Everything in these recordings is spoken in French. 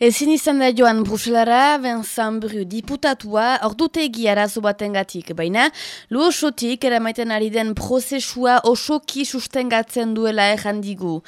Ezin izan da joan Bruselara, Vincent Bru diputatua, ordutegi arazo baten gatik, baina lu osotik eramaiten ari den prozesua osoki sustengatzen duela errandigu.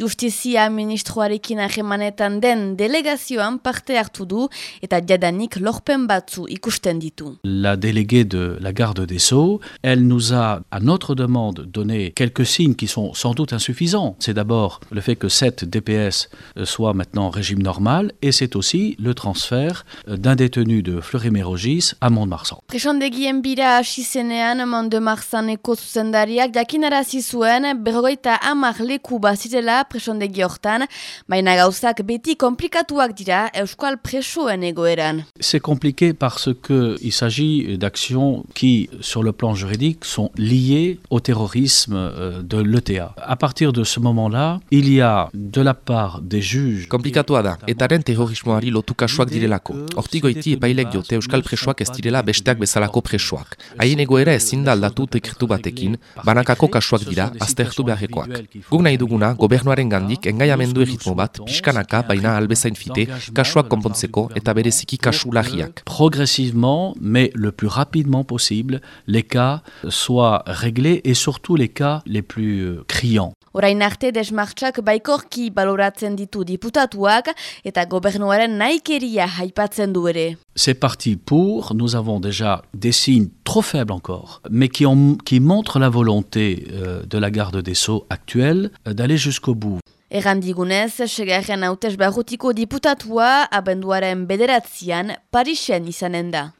Justizia ministroarekin ahemanetan den delegazioan parte hartu du eta jadanik lorpen batzu ikusten ditu. La déléguée de la garde des Sceaux, elle nous a, à notre demande, donné quelques signes qui sont sans doute insuffisants. C'est d'abord le fait que cette DPS soit maintenant en régime normal et c'est aussi le transfert euh, d'un détenu de Fleury-Mérogis à Mont-de-Marsan. Presondegien bira hasi zenean Mont-de-Marsaneko zuzendariak jakinarazi zuen berrogeita hamar leku bazitela presondegi hortan, baina gauzak beti komplikatuak dira euskal presoen egoeran. C'est compliqué parce que il s'agit d'actions qui, sur le plan juridique, sont liées au terrorisme euh, de l'ETA. À partir de ce moment-là, il y a de la part des juges... Komplikatua da, etaren terrorismoari lotu kasuak direlako. Hortigoiti epailek diote euskal presoak ez direla besteak bezalako presoak. Haien egoera ezin da aldatu tekretu batekin, banakako kasuak dira, aztertu beharrekoak. Guk nahi duguna, gobernuaren gandik engaiamendu erritmo bat, pixkanaka, baina albezain fite, kasuak konpontzeko eta bereziki kasu lagiak. Progressivement, mais le plus rapidement possible, les cas soient réglés et surtout les cas les plus euh, criants. Orain arte desmartxak baikorki baloratzen ditu diputatuak eta gobernuaren naikeria haipatzen du ere. C'est parti pour, nous avons déjà des signes trop faibles encore, mais qui, ont, qui montrent la volonté euh, de la garde des Sceaux actuelle euh, d'aller jusqu'au bout. Errandigunez, segarren hautez barrutiko diputatua abenduaren bederatzean Parisen izanen da.